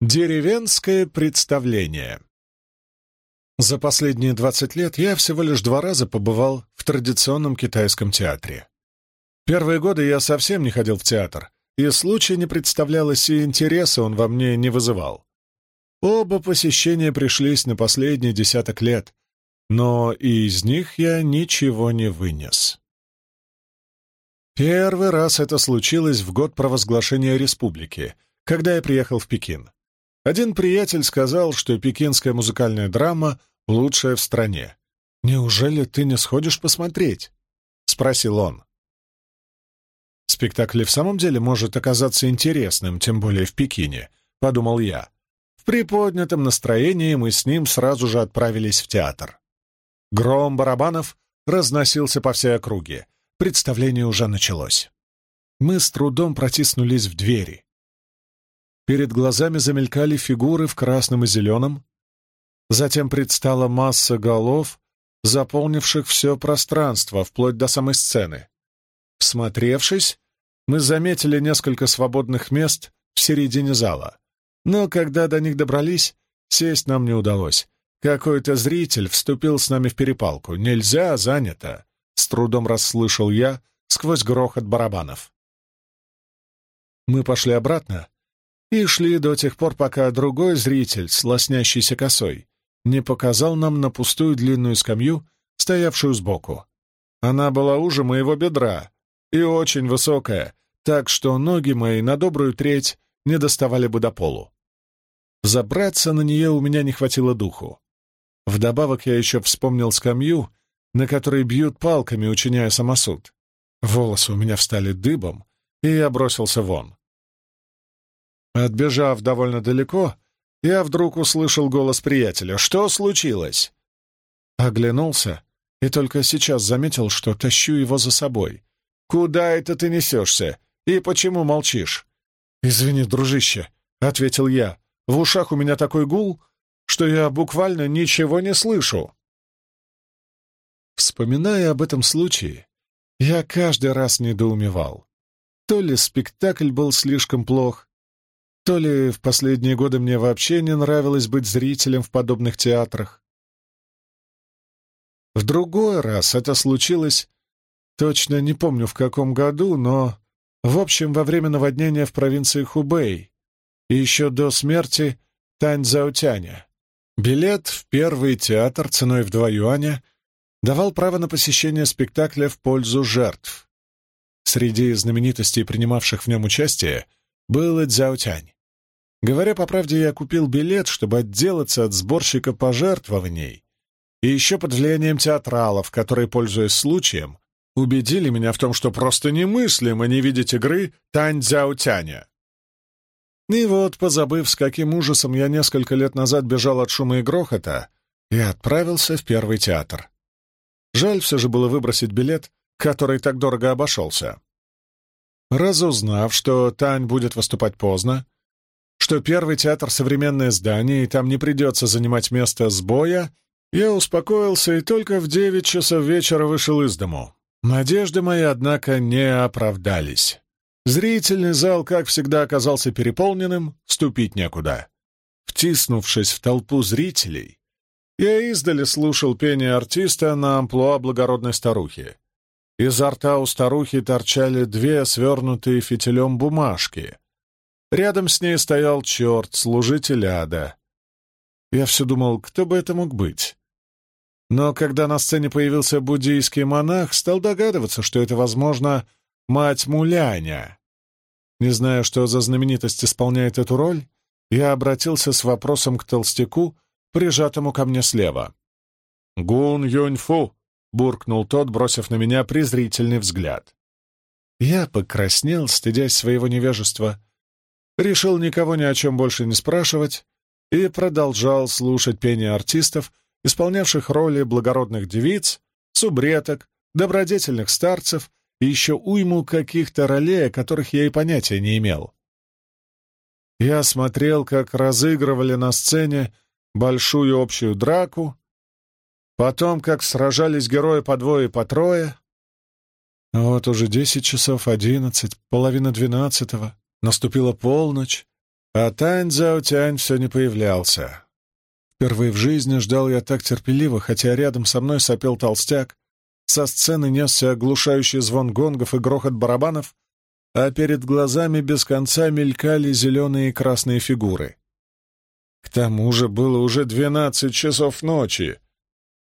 Деревенское представление За последние двадцать лет я всего лишь два раза побывал в традиционном китайском театре. Первые годы я совсем не ходил в театр, и случая не представлялось, и интереса он во мне не вызывал. Оба посещения пришлись на последние десяток лет, но и из них я ничего не вынес. Первый раз это случилось в год провозглашения республики, когда я приехал в Пекин. Один приятель сказал, что пекинская музыкальная драма лучшая в стране. «Неужели ты не сходишь посмотреть?» — спросил он. «Спектакль в самом деле может оказаться интересным, тем более в Пекине», — подумал я. В приподнятом настроении мы с ним сразу же отправились в театр. Гром барабанов разносился по всей округе. Представление уже началось. Мы с трудом протиснулись в двери. Перед глазами замелькали фигуры в красном и зеленом. Затем предстала масса голов, заполнивших все пространство, вплоть до самой сцены. Всмотревшись, мы заметили несколько свободных мест в середине зала. Но когда до них добрались, сесть нам не удалось. Какой-то зритель вступил с нами в перепалку. «Нельзя, занято!» — с трудом расслышал я сквозь грохот барабанов. Мы пошли обратно, и шли до тех пор, пока другой зритель с лоснящейся косой не показал нам на пустую длинную скамью, стоявшую сбоку. Она была уже моего бедра и очень высокая, так что ноги мои на добрую треть не доставали бы до полу. Забраться на нее у меня не хватило духу. Вдобавок я еще вспомнил скамью, на которой бьют палками, учиняя самосуд. Волосы у меня встали дыбом, и я бросился вон. Отбежав довольно далеко, я вдруг услышал голос приятеля. «Что случилось?» Оглянулся и только сейчас заметил, что тащу его за собой. «Куда это ты несешься? И почему молчишь?» «Извини, дружище», — ответил я. «В ушах у меня такой гул, что я буквально ничего не слышу». Вспоминая об этом случае, я каждый раз недоумевал. То ли спектакль был слишком плох, то ли в последние годы мне вообще не нравилось быть зрителем в подобных театрах. В другой раз это случилось, точно не помню в каком году, но, в общем, во время наводнения в провинции Хубэй и еще до смерти Таньцзаотяня. Билет в первый театр ценой в два юаня давал право на посещение спектакля в пользу жертв. Среди знаменитостей, принимавших в нем участие, был и Цзяотянь. Говоря по правде, я купил билет, чтобы отделаться от сборщика пожертвований, и еще под влиянием театралов, которые, пользуясь случаем, убедили меня в том, что просто немыслимо не видеть игры Тань Цзяотяня. И вот, позабыв, с каким ужасом я несколько лет назад бежал от шума и грохота, я отправился в первый театр. Жаль все же было выбросить билет, который так дорого обошелся. Разузнав, что Тань будет выступать поздно, что первый театр — современное здание, и там не придется занимать место сбоя, я успокоился и только в девять часов вечера вышел из дому. Надежды мои, однако, не оправдались. Зрительный зал, как всегда, оказался переполненным, ступить некуда. Втиснувшись в толпу зрителей, я издали слушал пение артиста на амплуа благородной старухи. Изо рта у старухи торчали две свернутые фитилем бумажки — Рядом с ней стоял черт, служитель ада. Я все думал, кто бы это мог быть. Но когда на сцене появился буддийский монах, стал догадываться, что это, возможно, мать Муляня. Не зная, что за знаменитость исполняет эту роль, я обратился с вопросом к толстяку, прижатому ко мне слева. «Гун Юньфу!» — буркнул тот, бросив на меня презрительный взгляд. Я покраснел, стыдясь своего невежества, решил никого ни о чем больше не спрашивать и продолжал слушать пение артистов, исполнявших роли благородных девиц, субреток, добродетельных старцев и еще уйму каких-то ролей, о которых я и понятия не имел. Я смотрел, как разыгрывали на сцене большую общую драку, потом, как сражались герои по двое и по трое. Вот уже десять часов одиннадцать, половина двенадцатого. Наступила полночь, А Тань Цзаотянь все не появлялся. Впервые в жизни ждал я так терпеливо, хотя рядом со мной сопел толстяк, со сцены несся оглушающий звон гонгов и грохот барабанов, а перед глазами без конца мелькали зеленые и красные фигуры. К тому же было уже двенадцать часов ночи,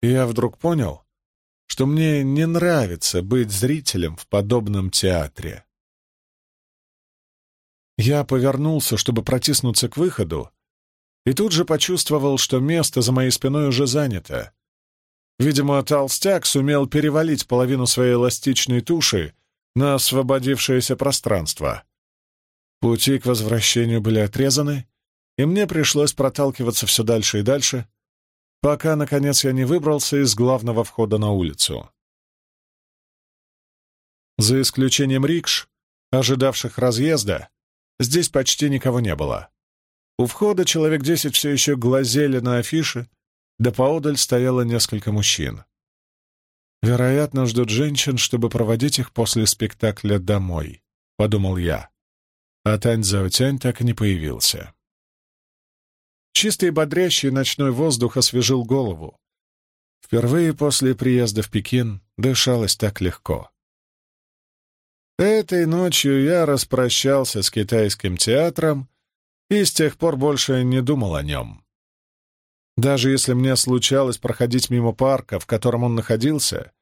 и я вдруг понял, что мне не нравится быть зрителем в подобном театре. Я повернулся, чтобы протиснуться к выходу, и тут же почувствовал, что место за моей спиной уже занято. Видимо, толстяк сумел перевалить половину своей эластичной туши на освободившееся пространство. Пути к возвращению были отрезаны, и мне пришлось проталкиваться все дальше и дальше, пока, наконец, я не выбрался из главного входа на улицу. За исключением рикш, ожидавших разъезда, здесь почти никого не было. У входа человек десять все еще глазели на афиши, да поодаль стояло несколько мужчин. Вероятно, ждут женщин, чтобы проводить их после спектакля домой, — подумал я. А Тань Заотянь так и не появился. Чистый бодрящий ночной воздух освежил голову. Впервые после приезда в Пекин дышалось так легко. Этой ночью я распрощался с китайским театром и с тех пор больше не думал о нем. Даже если мне случалось проходить мимо парка, в котором он находился,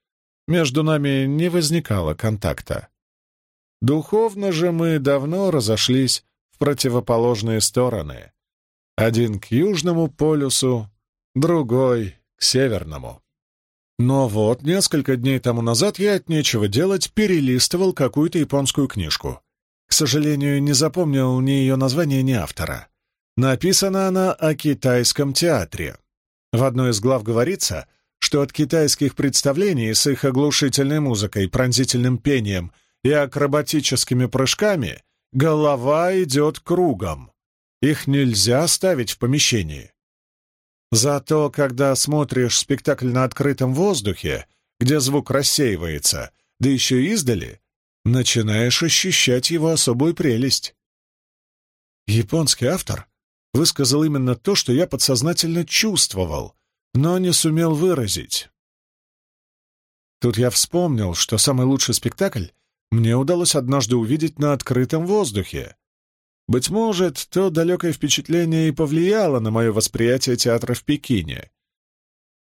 между нами не возникало контакта. Духовно же мы давно разошлись в противоположные стороны, один к Южному полюсу, другой к Северному. Но вот несколько дней тому назад я от нечего делать перелистывал какую-то японскую книжку. К сожалению, не запомнил ни ее названия, ни автора. Написана она о китайском театре. В одной из глав говорится, что от китайских представлений с их оглушительной музыкой, пронзительным пением и акробатическими прыжками голова идет кругом. Их нельзя ставить в помещении. Зато, когда смотришь спектакль на открытом воздухе, где звук рассеивается, да еще издали, начинаешь ощущать его особую прелесть. Японский автор высказал именно то, что я подсознательно чувствовал, но не сумел выразить. Тут я вспомнил, что самый лучший спектакль мне удалось однажды увидеть на открытом воздухе, быть может, то далекое впечатление и повлияло на мое восприятие театра в Пекине.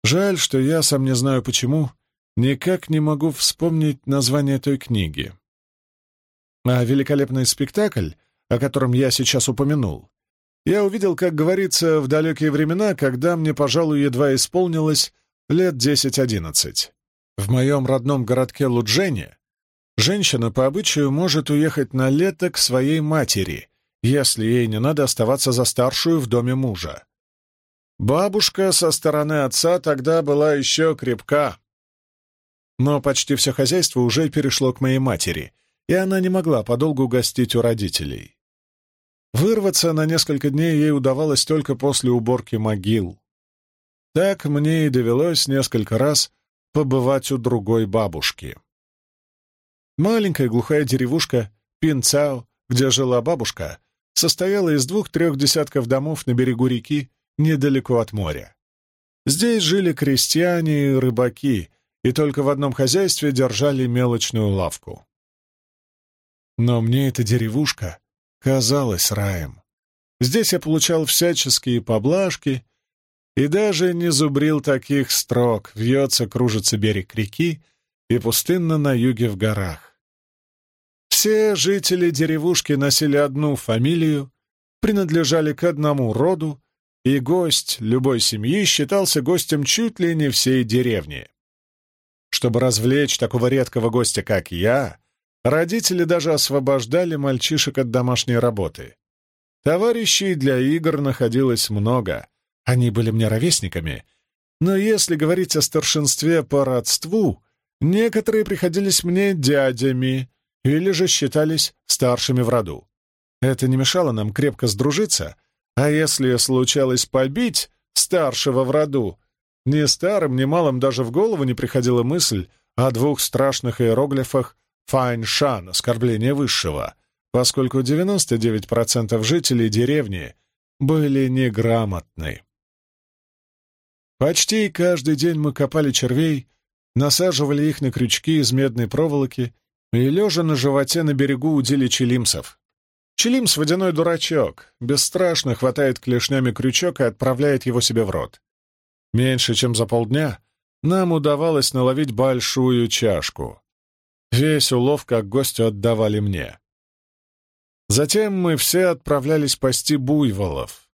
Жаль, что я, сам не знаю почему, никак не могу вспомнить название той книги. А великолепный спектакль, о котором я сейчас упомянул, я увидел, как говорится, в далекие времена, когда мне, пожалуй, едва исполнилось лет десять-одиннадцать. В моем родном городке Луджене женщина по обычаю может уехать на лето к своей матери — если ей не надо оставаться за старшую в доме мужа. Бабушка со стороны отца тогда была еще крепка. Но почти все хозяйство уже перешло к моей матери, и она не могла подолгу гостить у родителей. Вырваться на несколько дней ей удавалось только после уборки могил. Так мне и довелось несколько раз побывать у другой бабушки. Маленькая глухая деревушка Пинцао, где жила бабушка, состояла из двух-трех десятков домов на берегу реки, недалеко от моря. Здесь жили крестьяне и рыбаки, и только в одном хозяйстве держали мелочную лавку. Но мне эта деревушка казалась раем. Здесь я получал всяческие поблажки и даже не зубрил таких строк «Вьется, кружится берег реки» и пустынно на юге в горах. Все жители деревушки носили одну фамилию, принадлежали к одному роду, и гость любой семьи считался гостем чуть ли не всей деревни. Чтобы развлечь такого редкого гостя, как я, родители даже освобождали мальчишек от домашней работы. Товарищей для игр находилось много, они были мне ровесниками, но если говорить о старшинстве по родству, некоторые приходились мне дядями, или же считались старшими в роду. Это не мешало нам крепко сдружиться, а если случалось побить старшего в роду, ни старым, ни малым даже в голову не приходила мысль о двух страшных иероглифах «файн-шан» — оскорбление высшего, поскольку 99% жителей деревни были неграмотны. Почти каждый день мы копали червей, насаживали их на крючки из медной проволоки и, лежа на животе на берегу, удили челимсов. Челимс — водяной дурачок, бесстрашно хватает клешнями крючок и отправляет его себе в рот. Меньше чем за полдня нам удавалось наловить большую чашку. Весь улов как гостю отдавали мне. Затем мы все отправлялись пасти буйволов.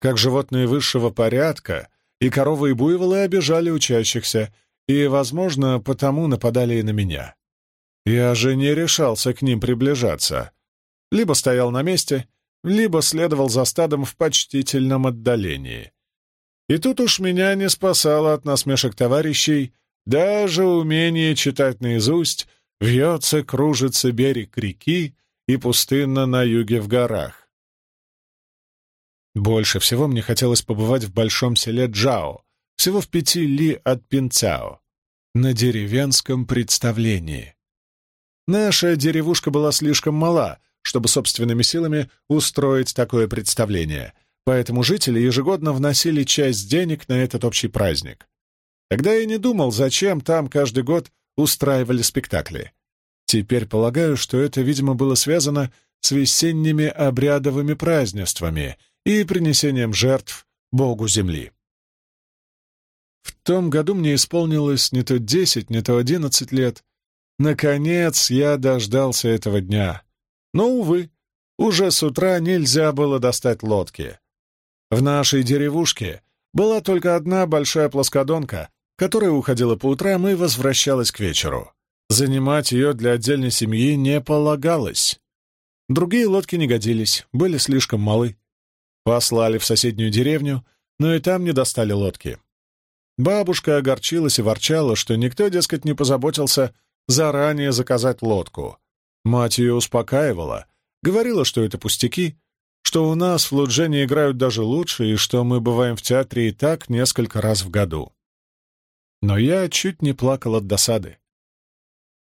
Как животные высшего порядка, и коровы и буйволы обижали учащихся, и, возможно, потому нападали и на меня. Я же не решался к ним приближаться. Либо стоял на месте, либо следовал за стадом в почтительном отдалении. И тут уж меня не спасало от насмешек товарищей даже умение читать наизусть «Вьется, кружится берег реки и пустынно на юге в горах». Больше всего мне хотелось побывать в большом селе Джао, всего в пяти ли от Пинцао, на деревенском представлении. Наша деревушка была слишком мала, чтобы собственными силами устроить такое представление — поэтому жители ежегодно вносили часть денег на этот общий праздник. Тогда я не думал, зачем там каждый год устраивали спектакли. Теперь полагаю, что это, видимо, было связано с весенними обрядовыми празднествами и принесением жертв Богу Земли. В том году мне исполнилось не то десять, не то одиннадцать лет. Наконец я дождался этого дня. Но, увы, уже с утра нельзя было достать лодки. В нашей деревушке была только одна большая плоскодонка, которая уходила по утрам и возвращалась к вечеру. Занимать ее для отдельной семьи не полагалось. Другие лодки не годились, были слишком малы. Послали в соседнюю деревню, но и там не достали лодки. Бабушка огорчилась и ворчала, что никто, дескать, не позаботился заранее заказать лодку. Мать ее успокаивала, говорила, что это пустяки, что у нас в Луджене играют даже лучше и что мы бываем в театре и так несколько раз в году. Но я чуть не плакал от досады.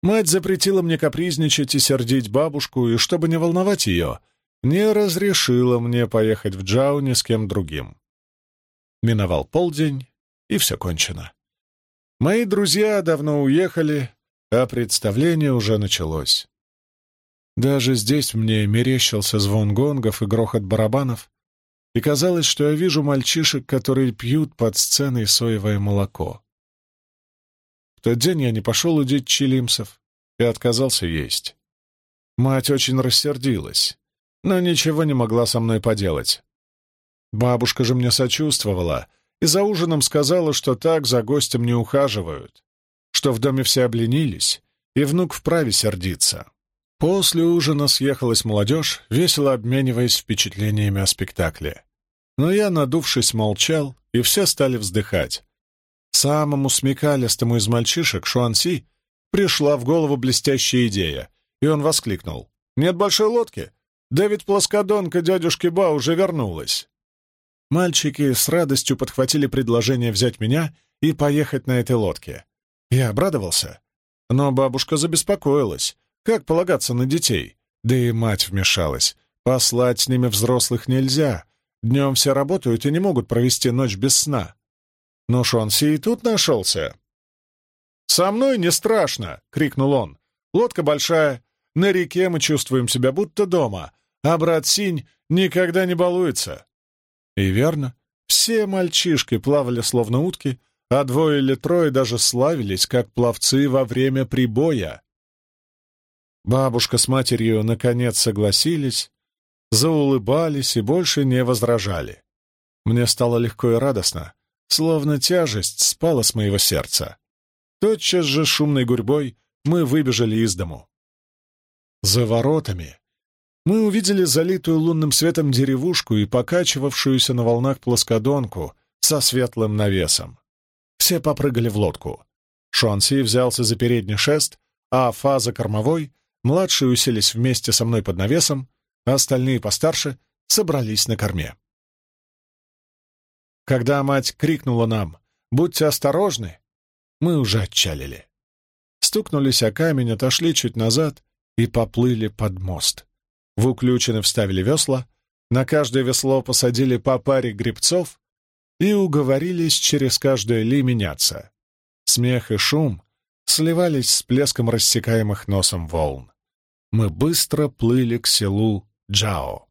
Мать запретила мне капризничать и сердить бабушку, и чтобы не волновать ее, не разрешила мне поехать в Джауни с кем другим. Миновал полдень, и все кончено. Мои друзья давно уехали, а представление уже началось. Даже здесь мне мерещился звон гонгов и грохот барабанов, и казалось, что я вижу мальчишек, которые пьют под сценой соевое молоко. В тот день я не пошел удить чилимсов и отказался есть. Мать очень рассердилась, но ничего не могла со мной поделать. Бабушка же мне сочувствовала и за ужином сказала, что так за гостем не ухаживают, что в доме все обленились, и внук вправе сердиться. После ужина съехалась молодежь, весело обмениваясь впечатлениями о спектакле. Но я, надувшись, молчал, и все стали вздыхать. Самому смекалистому из мальчишек, Шуанси, пришла в голову блестящая идея, и он воскликнул. «Нет большой лодки? Да ведь плоскодонка дядюшки Ба уже вернулась!» Мальчики с радостью подхватили предложение взять меня и поехать на этой лодке. Я обрадовался, но бабушка забеспокоилась, как полагаться на детей? Да и мать вмешалась. Послать с ними взрослых нельзя. Днем все работают и не могут провести ночь без сна. Но Шонси и тут нашелся. «Со мной не страшно!» — крикнул он. «Лодка большая. На реке мы чувствуем себя будто дома, а брат Синь никогда не балуется». И верно, все мальчишки плавали словно утки, а двое или трое даже славились, как пловцы во время прибоя. Бабушка с матерью наконец согласились, заулыбались и больше не возражали. Мне стало легко и радостно, словно тяжесть спала с моего сердца. Тотчас же шумной гурьбой мы выбежали из дому. За воротами мы увидели залитую лунным светом деревушку и покачивавшуюся на волнах плоскодонку со светлым навесом. Все попрыгали в лодку. Шуанси взялся за передний шест, а Фа за кормовой — Младшие уселись вместе со мной под навесом, а остальные постарше собрались на корме. Когда мать крикнула нам «Будьте осторожны!», мы уже отчалили. Стукнулись о камень, отошли чуть назад и поплыли под мост. В уключины вставили весла, на каждое весло посадили по паре гребцов и уговорились через каждое ли меняться. Смех и шум сливались с плеском рассекаемых носом волн. Мы быстро плыли к селу Джао.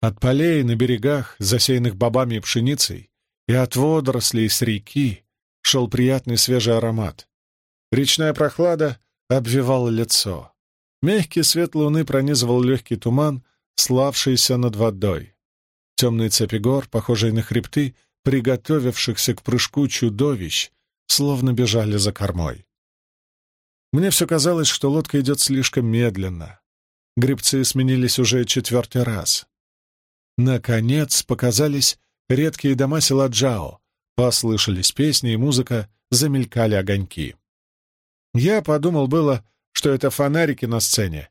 От полей на берегах, засеянных бобами и пшеницей, и от водорослей с реки шел приятный свежий аромат. Речная прохлада обвивала лицо. Мягкий свет луны пронизывал легкий туман, славшийся над водой. Темные цепи гор, похожие на хребты, приготовившихся к прыжку чудовищ, словно бежали за кормой. Мне все казалось, что лодка идет слишком медленно. Гребцы сменились уже четвертый раз. Наконец показались редкие дома села Джао, послышались песни и музыка, замелькали огоньки. Я подумал было, что это фонарики на сцене,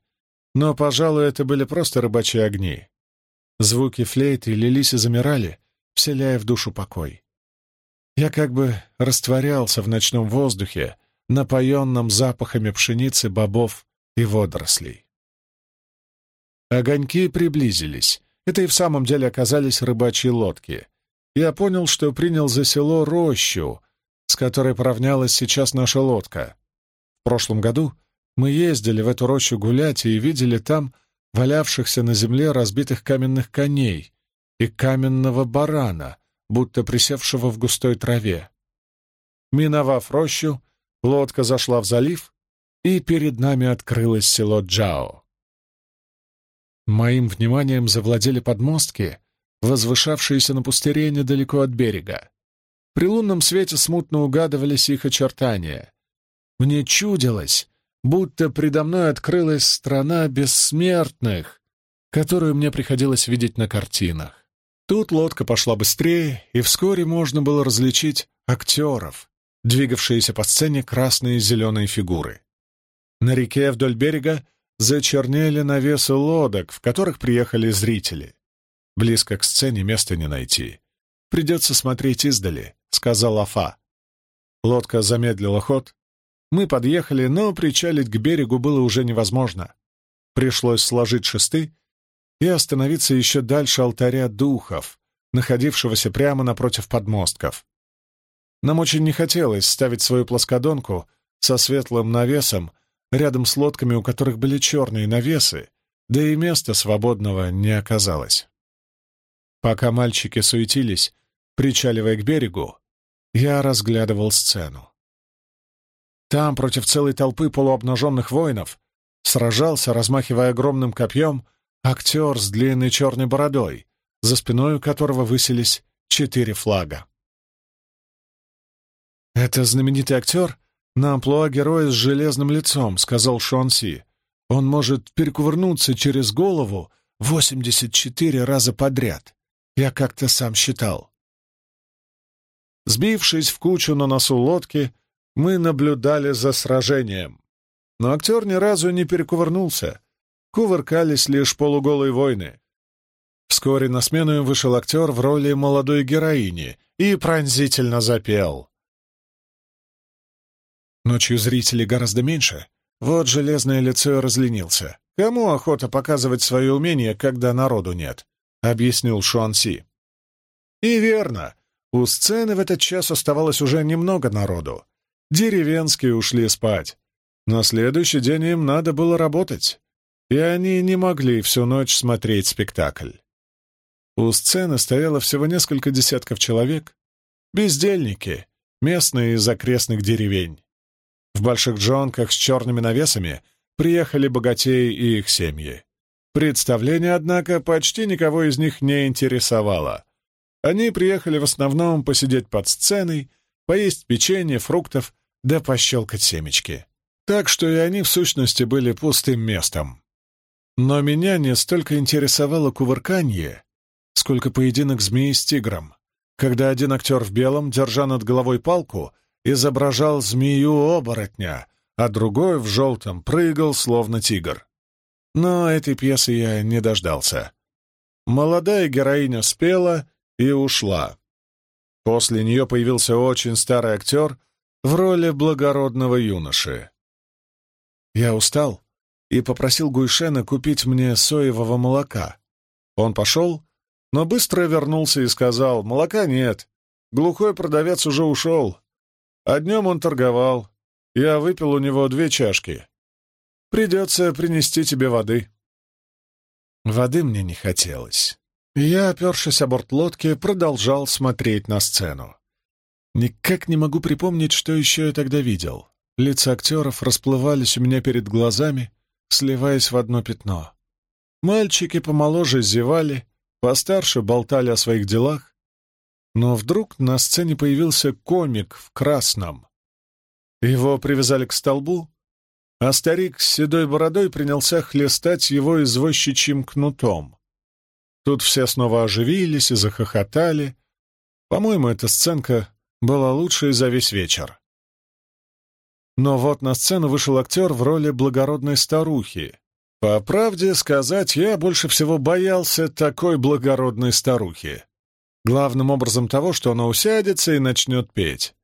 но, пожалуй, это были просто рыбачьи огни. Звуки флейты лились и замирали, вселяя в душу покой. Я как бы растворялся в ночном воздухе, напоенном запахами пшеницы, бобов и водорослей. Огоньки приблизились. Это и в самом деле оказались рыбачьи лодки. Я понял, что принял за село рощу, с которой поравнялась сейчас наша лодка. В прошлом году мы ездили в эту рощу гулять и видели там валявшихся на земле разбитых каменных коней и каменного барана, будто присевшего в густой траве. Миновав рощу, лодка зашла в залив, и перед нами открылось село Джао. Моим вниманием завладели подмостки, возвышавшиеся на пустыре недалеко от берега. При лунном свете смутно угадывались их очертания. Мне чудилось, будто предо мной открылась страна бессмертных, которую мне приходилось видеть на картинах. Тут лодка пошла быстрее, и вскоре можно было различить актеров, двигавшиеся по сцене красные и зеленые фигуры. На реке вдоль берега зачернели навесы лодок, в которых приехали зрители. Близко к сцене места не найти. Придется смотреть издали, — сказал Афа. Лодка замедлила ход, мы подъехали, но причалить к берегу было уже невозможно. Пришлось сложить шесты и остановиться еще дальше алтаря духов, находившегося прямо напротив подмостков. Нам очень не хотелось ставить свою плоскодонку со светлым навесом рядом с лодками, у которых были черные навесы, да и места свободного не оказалось. Пока мальчики суетились, причаливая к берегу, я разглядывал сцену. Там, против целой толпы полуобнаженных воинов, сражался, размахивая огромным копьем, актер с длинной черной бородой, за спиной у которого высились четыре флага. «Это знаменитый актер на амплуа героя с железным лицом», — сказал Шон Си. «Он может перекувырнуться через голову 84 раза подряд. Я как-то сам считал». Сбившись в кучу на носу лодки, мы наблюдали за сражением. Но актер ни разу не перекувырнулся. Кувыркались лишь полуголые воины. Вскоре на смену им вышел актер в роли молодой героини и пронзительно запел. Ночью зрителей гораздо меньше. Вот железное лицо разленился. Кому охота показывать свое умение, когда народу нет? — объяснил Шуанси. И верно. У сцены в этот час оставалось уже немного народу. Деревенские ушли спать. На следующий день им надо было работать, и они не могли всю ночь смотреть спектакль. У сцены стояло всего несколько десятков человек, бездельники, местные из окрестных деревень. В больших джонках с черными навесами приехали богатеи и их семьи. Представление, однако, почти никого из них не интересовало. Они приехали в основном посидеть под сценой поесть печенье, фруктов, да пощелкать семечки. Так что и они, в сущности, были пустым местом. Но меня не столько интересовало кувырканье, сколько поединок змеи с тигром, когда один актер в белом, держа над головой палку, изображал змею-оборотня, а другой в желтом прыгал, словно тигр. Но этой пьесы я не дождался. Молодая героиня спела и ушла. После нее появился очень старый актер в роли благородного юноши. Я устал и попросил Гуйшена купить мне соевого молока. Он пошел, но быстро вернулся и сказал, «Молока нет, глухой продавец уже ушел, а днем он торговал, я выпил у него две чашки. Придется принести тебе воды». Воды мне не хотелось. Я, опершись о борт лодки, продолжал смотреть на сцену. Никак не могу припомнить, что еще я тогда видел. Лица актеров расплывались у меня перед глазами, сливаясь в одно пятно. Мальчики помоложе зевали, постарше болтали о своих делах. Но вдруг на сцене появился комик в красном. Его привязали к столбу, а старик с седой бородой принялся хлестать его извозчичьим кнутом. Тут все снова оживились и захохотали. По-моему, эта сценка была лучшей за весь вечер. Но вот на сцену вышел актер в роли благородной старухи. По правде сказать, я больше всего боялся такой благородной старухи. Главным образом того, что она усядется и начнет петь.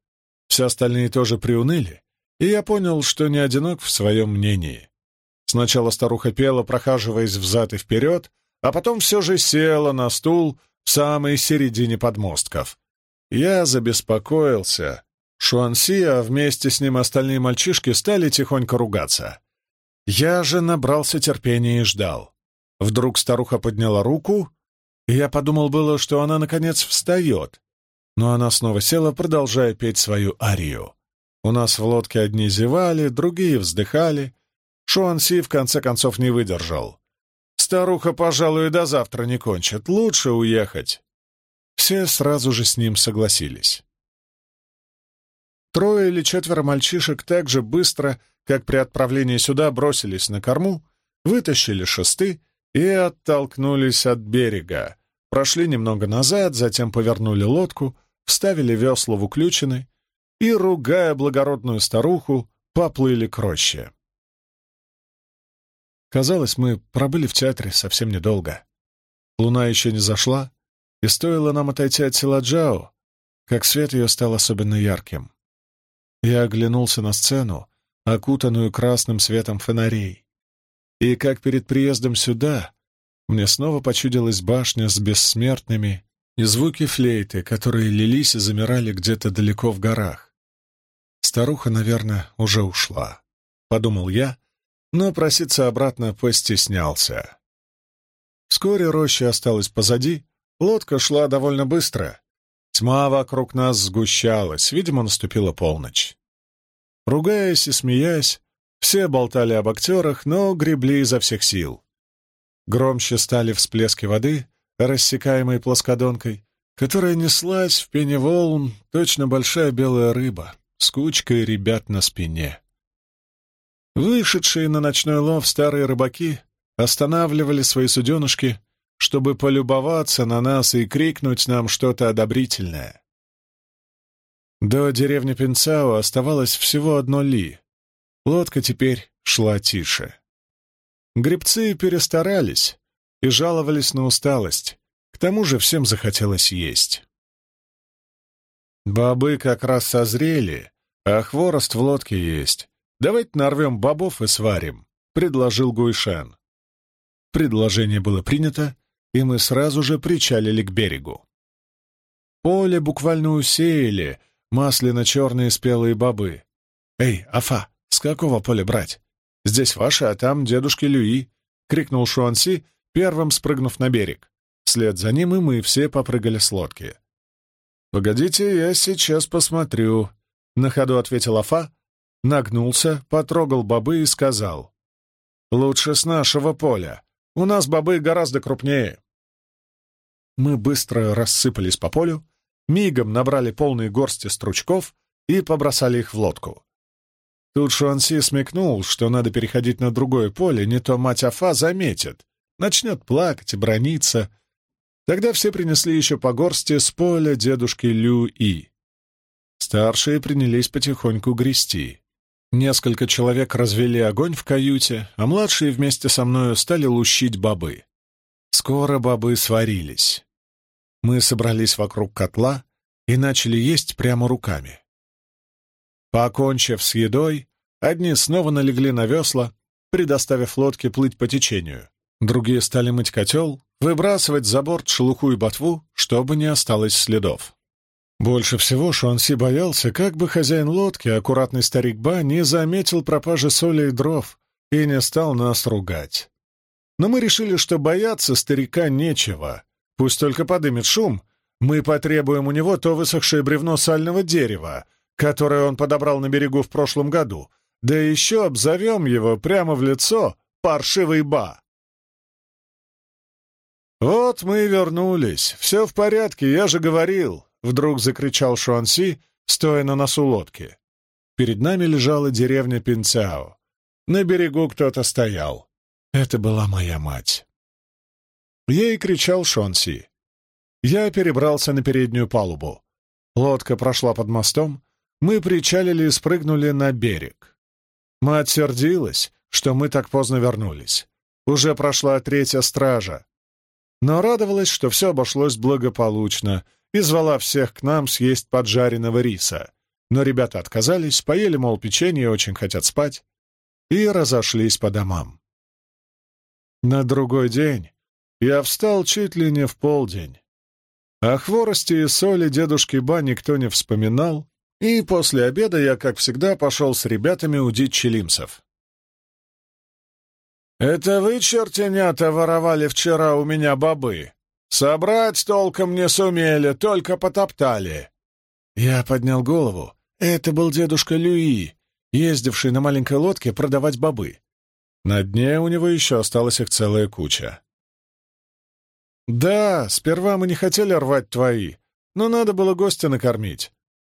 Все остальные тоже приуныли, и я понял, что не одинок в своем мнении. Сначала старуха пела, прохаживаясь взад и вперед, а потом все же села на стул в самой середине подмостков. Я забеспокоился. Шуанси, а вместе с ним остальные мальчишки стали тихонько ругаться. Я же набрался терпения и ждал. Вдруг старуха подняла руку, и я подумал было, что она, наконец, встает. Но она снова села, продолжая петь свою арию. У нас в лодке одни зевали, другие вздыхали. Шуанси в конце концов не выдержал. «Старуха, пожалуй, до завтра не кончит. Лучше уехать». Все сразу же с ним согласились. Трое или четверо мальчишек так же быстро, как при отправлении сюда, бросились на корму, вытащили шесты и оттолкнулись от берега, прошли немного назад, затем повернули лодку, вставили весла в уключины и, ругая благородную старуху, поплыли к роще. Казалось, мы пробыли в театре совсем недолго. Луна еще не зашла, и стоило нам отойти от села Джао, как свет ее стал особенно ярким. Я оглянулся на сцену, окутанную красным светом фонарей. И как перед приездом сюда, мне снова почудилась башня с бессмертными и звуки флейты, которые лились и замирали где-то далеко в горах. Старуха, наверное, уже ушла, — подумал я, но проситься обратно постеснялся. Вскоре роща осталась позади, лодка шла довольно быстро. Тьма вокруг нас сгущалась, видимо, наступила полночь. Ругаясь и смеясь, все болтали об актерах, но гребли изо всех сил. Громче стали всплески воды, рассекаемой плоскодонкой, которая неслась в пене волн, точно большая белая рыба с кучкой ребят на спине. Вышедшие на ночной лов старые рыбаки останавливали свои суденышки, чтобы полюбоваться на нас и крикнуть нам что-то одобрительное. До деревни Пинцао оставалось всего одно ли. Лодка теперь шла тише. Гребцы перестарались и жаловались на усталость. К тому же всем захотелось есть. Бобы как раз созрели, а хворост в лодке есть. Давайте нарвем бобов и сварим, — предложил Гуйшан. Предложение было принято, и мы сразу же причалили к берегу. Поле буквально усеяли масляно-черные спелые бобы. «Эй, Афа, с какого поля брать? Здесь ваше, а там дедушки Люи!» — крикнул Шуанси, первым спрыгнув на берег. Вслед за ним и мы все попрыгали с лодки. «Погодите, я сейчас посмотрю», — на ходу ответил Афа, нагнулся, потрогал бобы и сказал. «Лучше с нашего поля. У нас бобы гораздо крупнее». Мы быстро рассыпались по полю, мигом набрали полные горсти стручков и побросали их в лодку. Тут Шуанси смекнул, что надо переходить на другое поле, не то мать Афа заметит, начнет плакать и брониться, Тогда все принесли еще по горсти с поля дедушки Лю-И. Старшие принялись потихоньку грести. Несколько человек развели огонь в каюте, а младшие вместе со мною стали лущить бобы. Скоро бобы сварились. Мы собрались вокруг котла и начали есть прямо руками. Покончив с едой, одни снова налегли на весла, предоставив лодке плыть по течению. Другие стали мыть котел, выбрасывать за борт шелуху и ботву, чтобы не осталось следов. Больше всего Шуанси боялся, как бы хозяин лодки, аккуратный старик Ба, не заметил пропажи соли и дров и не стал нас ругать. Но мы решили, что бояться старика нечего. Пусть только подымет шум, мы потребуем у него то высохшее бревно сального дерева, которое он подобрал на берегу в прошлом году, да еще обзовем его прямо в лицо паршивый Ба. «Вот мы и вернулись. Все в порядке, я же говорил», — вдруг закричал Шуанси, стоя на носу лодки. Перед нами лежала деревня Пинцао. На берегу кто-то стоял. Это была моя мать. Ей кричал Шонси. Я перебрался на переднюю палубу. Лодка прошла под мостом, мы причалили и спрыгнули на берег. Мать сердилась, что мы так поздно вернулись. Уже прошла третья стража, но радовалась, что все обошлось благополучно, и звала всех к нам съесть поджаренного риса. Но ребята отказались, поели, мол, печенье, очень хотят спать, и разошлись по домам. На другой день я встал чуть ли не в полдень. О хворости и соли дедушки Ба никто не вспоминал, и после обеда я, как всегда, пошел с ребятами удить челимсов. «Это вы, чертенята, воровали вчера у меня бобы? Собрать толком не сумели, только потоптали». Я поднял голову. Это был дедушка Люи, ездивший на маленькой лодке продавать бобы. На дне у него еще осталась их целая куча. «Да, сперва мы не хотели рвать твои, но надо было гостя накормить.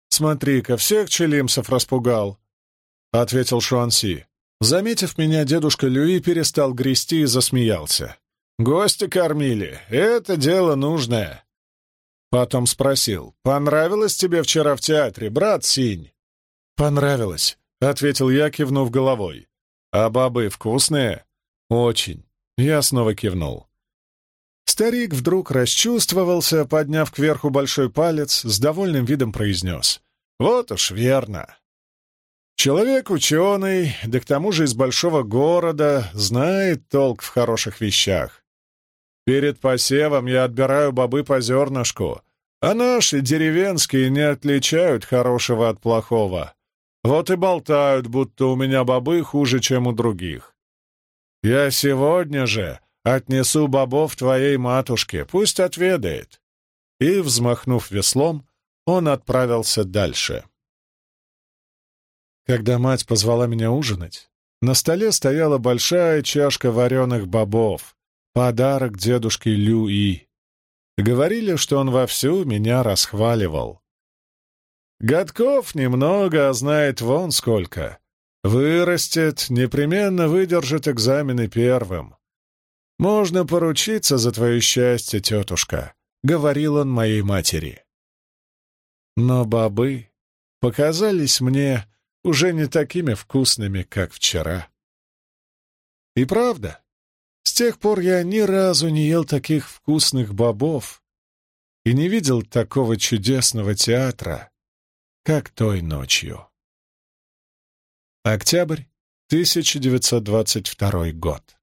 Смотри-ка, всех челимсов распугал», — ответил Шуанси. Заметив меня, дедушка Люи перестал грести и засмеялся. «Гости кормили. Это дело нужное». Потом спросил, «Понравилось тебе вчера в театре, брат Синь?» «Понравилось», — ответил я, кивнув головой. «А бобы вкусные?» «Очень». Я снова кивнул. Старик вдруг расчувствовался, подняв кверху большой палец, с довольным видом произнес. «Вот уж верно. Человек ученый, да к тому же из большого города, знает толк в хороших вещах. Перед посевом я отбираю бобы по зернышку, а наши деревенские не отличают хорошего от плохого. Вот и болтают, будто у меня бобы хуже, чем у других. Я сегодня же отнесу бобов твоей матушке, пусть отведает. И, взмахнув веслом, он отправился дальше. Когда мать позвала меня ужинать, на столе стояла большая чашка вареных бобов, подарок дедушке Люи. Говорили, что он вовсю меня расхваливал. Годков немного, а знает вон сколько. Вырастет, непременно выдержит экзамены первым. Можно поручиться за твое счастье, тетушка, — говорил он моей матери. Но бобы показались мне уже не такими вкусными, как вчера. И правда, с тех пор я ни разу не ел таких вкусных бобов и не видел такого чудесного театра, как той ночью. Октябрь 1922 год.